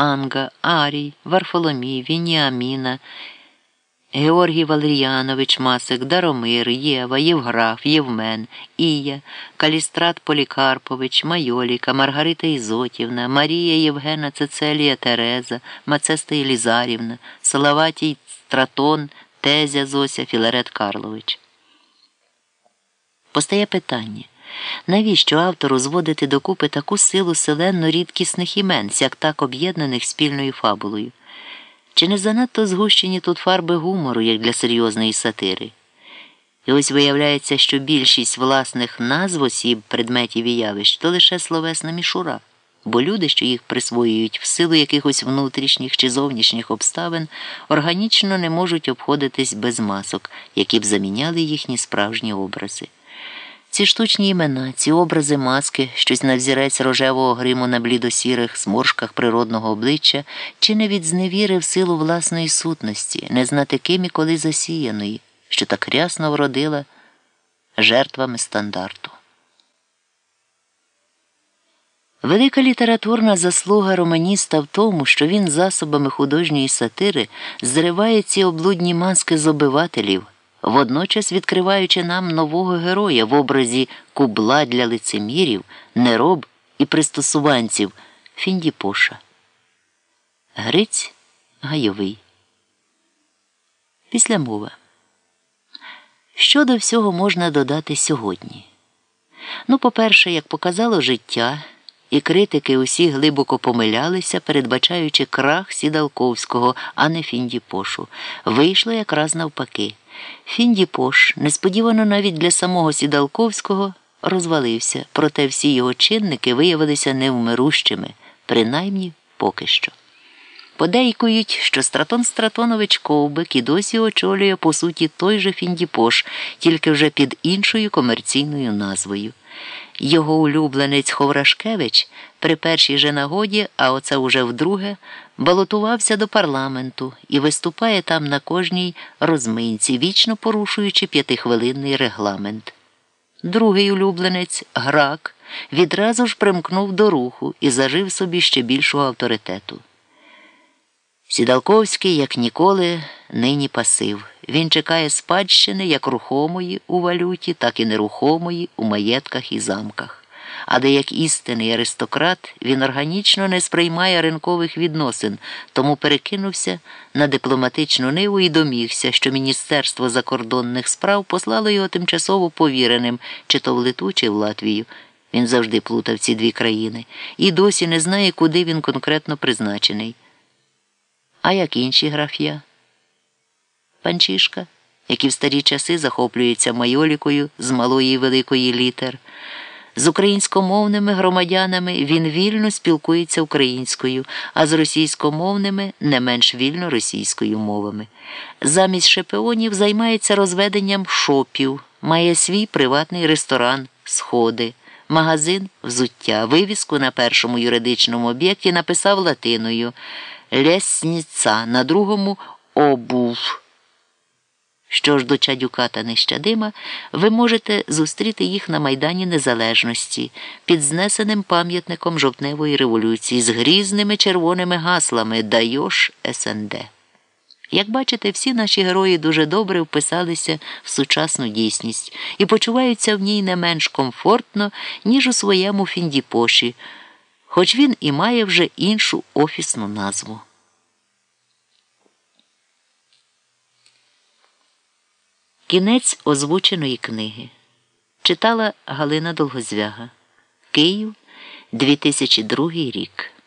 Анга, Арій, Варфоломій, Вініаміна, Георгій Валеріанович Масик, Даромир, Єва, Євграф, Євмен, Ія, Калістрат Полікарпович, Майоліка, Маргарита Ізотівна, Марія Євгена Цецелія Тереза, Мацеста Єлізарівна, Салаватій Стратон, Тезя Зося, Філарет Карлович. Постає питання. Навіщо автору зводити докупи таку силу селенно рідкісних імен, сяк так об'єднаних спільною фабулою? Чи не занадто згущені тут фарби гумору, як для серйозної сатири? І ось виявляється, що більшість власних назв осіб, предметів і явищ то лише словесна мішура, бо люди, що їх присвоюють в силу якихось внутрішніх чи зовнішніх обставин, органічно не можуть обходитись без масок, які б заміняли їхні справжні образи. Ці штучні імена, ці образи маски, щось на взірець рожевого гриму на блідосірих сморшках природного обличчя, чи не від зневіри в силу власної сутності, не знати ким і коли засіяної, що так рясно вродила жертвами стандарту. Велика літературна заслуга романіста в тому, що він засобами художньої сатири зриває ці облудні маски з обивателів водночас відкриваючи нам нового героя в образі кубла для лицемірів, нероб і пристосуванців Фіндіпоша. Гриць Гайовий. Після мови. Що до всього можна додати сьогодні? Ну, по-перше, як показало життя, і критики усі глибоко помилялися, передбачаючи крах Сідалковського, а не Фіндіпошу. Вийшло якраз навпаки. Фіндіпош, несподівано навіть для самого Сідалковського, розвалився, проте всі його чинники виявилися невмирущими, принаймні поки що. Подейкують, що Стратон Стратонович Ковбик і досі очолює по суті той же Фіндіпош, тільки вже під іншою комерційною назвою. Його улюбленець Ховрашкевич при першій же нагоді, а оце уже вдруге, балотувався до парламенту і виступає там на кожній розминці, вічно порушуючи п'ятихвилинний регламент. Другий улюбленець Грак відразу ж примкнув до руху і зажив собі ще більшого авторитету. Сідалковський, як ніколи, нині пасив. Він чекає спадщини як рухомої у валюті, так і нерухомої у маєтках і замках. А де як істинний аристократ він органічно не сприймає ринкових відносин, тому перекинувся на дипломатичну ниву і домігся, що Міністерство закордонних справ послало його тимчасово повіреним, чи то в Литву, чи в Латвію. Він завжди плутав ці дві країни і досі не знає, куди він конкретно призначений. А як інші граф'я? Панчишка, які в старі часи захоплюється майолікою з малої і великої літер. З українськомовними громадянами він вільно спілкується українською, а з російськомовними не менш вільно російською мовами. Замість шепеонів займається розведенням шопів, має свій приватний ресторан, сходи, магазин взуття, вивіску на першому юридичному об'єкті написав латиною Лесніця, на другому обув. Що ж до Чадюка та Нещадима, ви можете зустріти їх на Майдані Незалежності під знесеним пам'ятником жовтневої революції з грізними червоними гаслами Дайош СНД. Як бачите, всі наші герої дуже добре вписалися в сучасну дійсність і почуваються в ній не менш комфортно, ніж у своєму Фіндіпоші, хоч він і має вже іншу офісну назву. Кінець озвученої книги читала Галина Долгозвяга Київ 2002 рік.